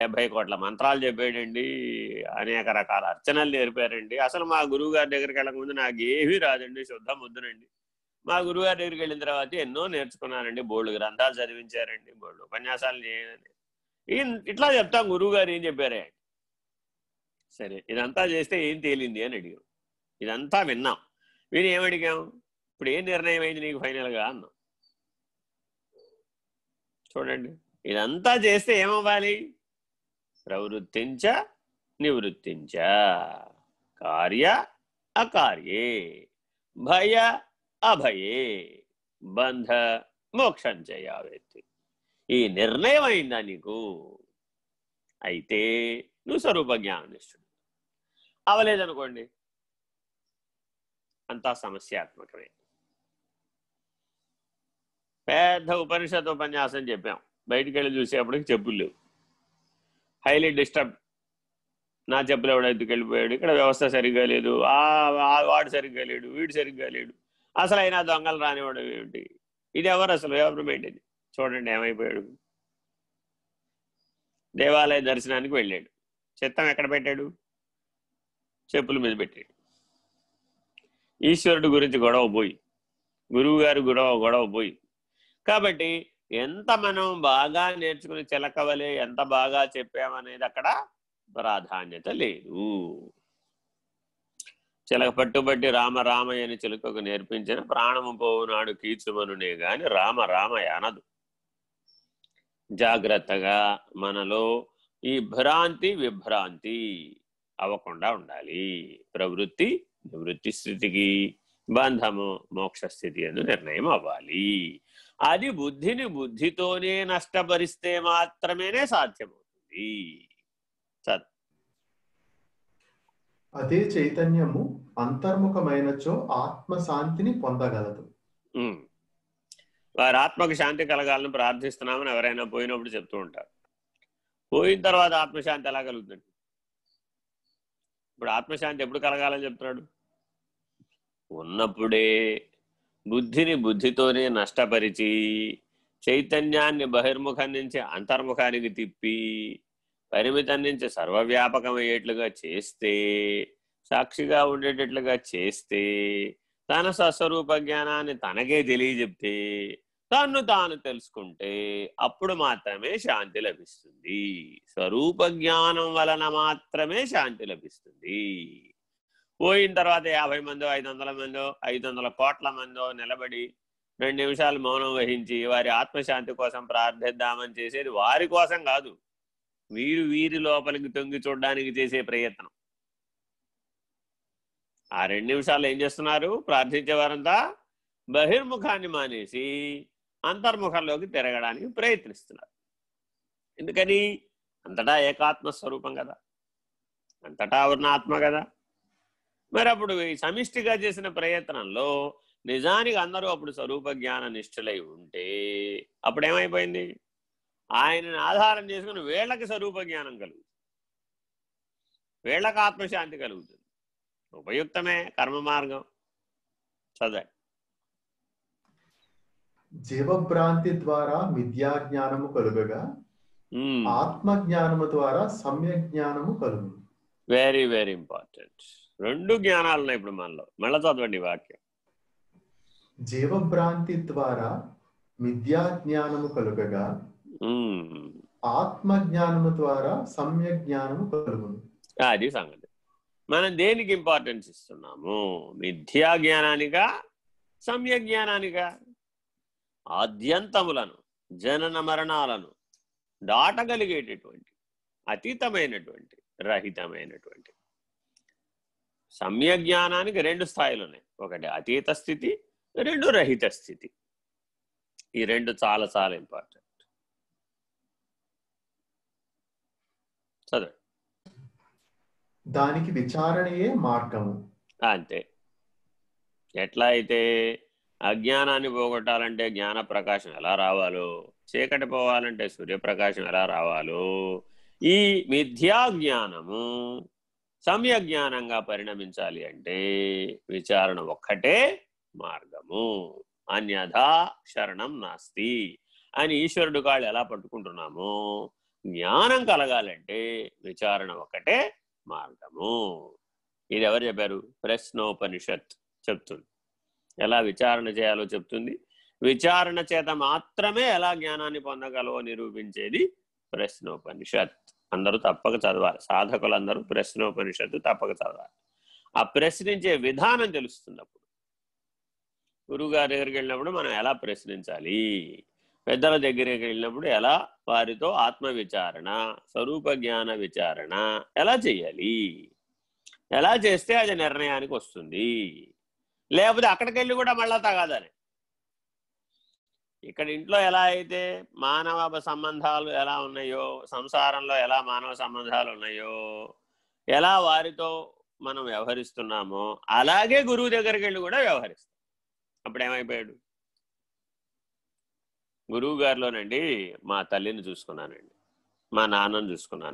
డెబ్బై కోట్ల మంత్రాలు చెప్పాడండి అనేక రకాల అర్చనలు నేర్పారండి. అసలు మా గురువు గారి దగ్గరికి వెళ్ళకముందు నాకు ఏమీ రాదండి శుద్ధ ముద్దునండి. మా గురువుగారి దగ్గరికి వెళ్ళిన తర్వాత ఎన్నో నేర్చుకున్నానండి బోర్డు గ్రంథాలు చదివించారండి బోర్డు ఉపన్యాసాలు చేయాలని ఇట్లా చెప్తాం గురువు గారు ఏం చెప్పారే? సరే ఇదంతా చేస్తే ఏం తేలింది అని అడిగాం. ఇదంతా విన్నాం. విని ఏమడిగాం ఇప్పుడు ఏం నిర్ణయం అయింది నీకు ఫైనల్గా అన్నాం. చూడండి. ఇదంతా చేస్తే ఏమవ్వాలి? ప్రవృత్తించ నివృత్తించ. కార్య అకార్యే భయ అభయే బంధ మోక్షం చేయావేత్తి ఈ నిర్ణయం అయిందా నీకు? అయితే నువ్వు స్వరూప జ్ఞాననిష్ఠుడు. అవలేదనుకోండి. అంతా సమస్యాత్మకమే. పెద్ద ఉపనిషత్ ఉపన్యాసం చెప్పాం. బయటికి వెళ్ళి చూసేప్పటికి చెప్పులు లేవు. Highly disturb. నా చెప్పులు ఎవడ వెళ్ళిపోయాడు? ఇక్కడ వ్యవస్థ సరిగ్గా లేదు. ఆ వాడు సరిగ్గా లేడు. వీడు సరిగ్గా లేడు. అసలు అయినా దొంగలు రానివాడు ఏమిటి? ఇది ఎవరు అసలు? ఎవరు పెట్టింది చూడండి ఏమైపోయాడు. దేవాలయ దర్శనానికి వెళ్ళాడు. చిత్తం ఎక్కడ పెట్టాడు? చెప్పుల మీద పెట్టాడు. ఈశ్వరుడు గురించి గొడవ పోయి గురువు గారు గొడవ గొడవ పోయి. కాబట్టి ఎంత మనం బాగా నేర్చుకుని చిలకవలే ఎంత బాగా చెప్పామనేది అక్కడ ప్రాధాన్యత లేదు. చిలక పట్టుబట్టి రామ రామయ్యని చిలుకకు నేర్పించిన ప్రాణము పోవునాడు కీచుమనునే గాని రామ రామయ్య అనదు. జాగ్రత్తగా మనలో ఈ భ్రాంతి విభ్రాంతి అవ్వకుండా ఉండాలి. ప్రవృత్తి నివృత్తి స్థితికి బంధము మోక్ష స్థితి అని నిర్ణయం అవ్వాలి. అది బుద్ధిని బుద్ధితోనే నష్టపరిస్తే మాత్రమేనే సాధ్యమవుతుంది. సత్. అదే చైతన్యము అంతర్ముఖమైనచో ఆత్మశాంతిని పొందగలదు. వారి ఆత్మకు శాంతి కలగాలని ప్రార్థిస్తున్నామని ఎవరైనా పోయినప్పుడు చెప్తూ ఉంటారు. పోయిన తర్వాత ఆత్మశాంతి ఎలా కలుగుతుంది? ఇప్పుడు ఆత్మశాంతి ఎప్పుడు కలగాలని చెప్తున్నాడు? ఉన్నప్పుడే బుద్ధిని బుద్ధితోనే నష్టపరిచి చైతన్యాన్ని బహిర్ముఖం నుంచి అంతర్ముఖానికి తిప్పి పరిమితం నుంచి సర్వవ్యాపకమయ్యేట్లుగా చేస్తే సాక్షిగా ఉండేటట్లుగా చేస్తే తన సస్వరూప జ్ఞానాన్ని తనకే తెలియజెప్తే తన్ను తాను తెలుసుకుంటే అప్పుడు మాత్రమే శాంతి లభిస్తుంది. స్వరూప జ్ఞానం వలన మాత్రమే శాంతి లభిస్తుంది. పోయిన తర్వాత యాభై మందో ఐదు వందల మందో ఐదు వందల కోట్ల మందో నిలబడి రెండు నిమిషాలు మౌనం వహించి వారి ఆత్మశాంతి కోసం ప్రార్థిద్దామని చేసేది వారి కోసం కాదు. వీరు వీరి లోపలికి తొంగి చూడడానికి చేసే ప్రయత్నం. ఆ రెండు నిమిషాలు ఏం చేస్తున్నారు? ప్రార్థించేవారంతా బహిర్ముఖాన్ని మానేసి అంతర్ముఖంలోకి తిరగడానికి ప్రయత్నిస్తున్నారు. ఎందుకని? అంతటా ఏకాత్మ స్వరూపం కదా. అంతటా ఉన్న ఆత్మ కదా. మరి అప్పుడు ఈ సమిష్టిగా చేసిన ప్రయత్నంలో నిజానికి అందరూ అప్పుడు స్వరూప జ్ఞాన నిష్ఠులై ఉంటే అప్పుడు ఏమైపోయింది ఆయనని ఆధారం చేసుకుని వీళ్ళకి స్వరూప జ్ఞానం కలుగుతుంది. వీళ్ళకి ఆత్మశాంతి కలుగుతుంది. ఉపయుక్తమే కర్మ మార్గం. చదవండి జీవభ్రాంతి ద్వారా విద్యా జ్ఞానము కలుగగా ఆత్మ జ్ఞానము ద్వారా సమ్య జ్ఞానము కలుగు వెరీ వెరీ ఇంపార్టెంట్ రెండు జ్ఞానాలు ఉన్నాయి ఇప్పుడు మనలో. మళ్ళీ చదవండి వాక్యం. జీవభ్రాంతి ద్వారా విద్యా జ్ఞానము కలుగగా ఆత్మ జ్ఞానము ద్వారా సమ్య జ్ఞానము కలుగును. అది సంగతి. మనం దేనికి ఇంపార్టెన్స్ ఇస్తున్నాము? మిథ్యా జ్ఞానానిగా సమ్య జ్ఞానానిగా ఆద్యంతములను జనన మరణాలను దాటగలిగేటటువంటి అతీతమైనటువంటి రహితమైనటువంటి సమ్య జ్ఞానానికి రెండు స్థాయిలు ఉన్నాయి. ఒకటి అతీత స్థితి రెండు రహిత స్థితి. ఈ రెండు చాలా చాలా ఇంపార్టెంట్ చదవండి. దానికి విచారణయే మార్గము. అంతే. ఎట్లా అయితే అజ్ఞానాన్ని పోగొట్టాలంటే జ్ఞాన ప్రకాశం ఎలా రావాలో చీకటి పోవాలంటే సూర్యప్రకాశం ఎలా రావాలో ఈ మిథ్యా జ్ఞానము సమ్య జ్ఞానంగా పరిణమించాలి అంటే విచారణ ఒక్కటే మార్గము. అన్యథా శరణం నాస్తి. అని ఈశ్వరుడు కాళ్ళు ఎలా పట్టుకుంటున్నామో జ్ఞానం కలగాలంటే విచారణ ఒకటే మార్గము. ఇది ఎవరు చెప్పారు? ప్రశ్నోపనిషత్ చెప్తుంది. ఎలా విచారణ చేయాలో చెప్తుంది. విచారణ చేత మాత్రమే ఎలా జ్ఞానాన్ని పొందగలవో నిరూపించేది ప్రశ్నోపనిషత్. అందరూ తప్పక చదవాలి. సాధకులందరూ ప్రశ్నోపనిషత్తు తప్పక చదవాలి. ఆ ప్రశ్నించే విధానం తెలుస్తుంది అప్పుడు గురువుగారి దగ్గరికి వెళ్ళినప్పుడు మనం ఎలా ప్రశ్నించాలి? పెద్దల దగ్గరికి వెళ్ళినప్పుడు ఎలా వారితో ఆత్మ విచారణ స్వరూప జ్ఞాన విచారణ ఎలా చేయాలి? ఎలా చేస్తే అది నిర్ణయానికి వస్తుంది? లేకపోతే అక్కడికి వెళ్ళి కూడా మళ్ళా తగాదని ఇక్కడ ఇంట్లో ఎలా అయితే మానవ సంబంధాలు ఎలా ఉన్నాయో సంసారంలో ఎలా మానవ సంబంధాలు ఉన్నాయో ఎలా వారితో మనం వ్యవహరిస్తున్నామో అలాగే గురువు దగ్గరికి వెళ్ళి కూడా వ్యవహరిస్తాం. అప్పుడు ఏమైపోయాడు? గురువు గారిలోనండి మా తల్లిని చూసుకున్నానండి. మా నాన్నను చూసుకున్నాను.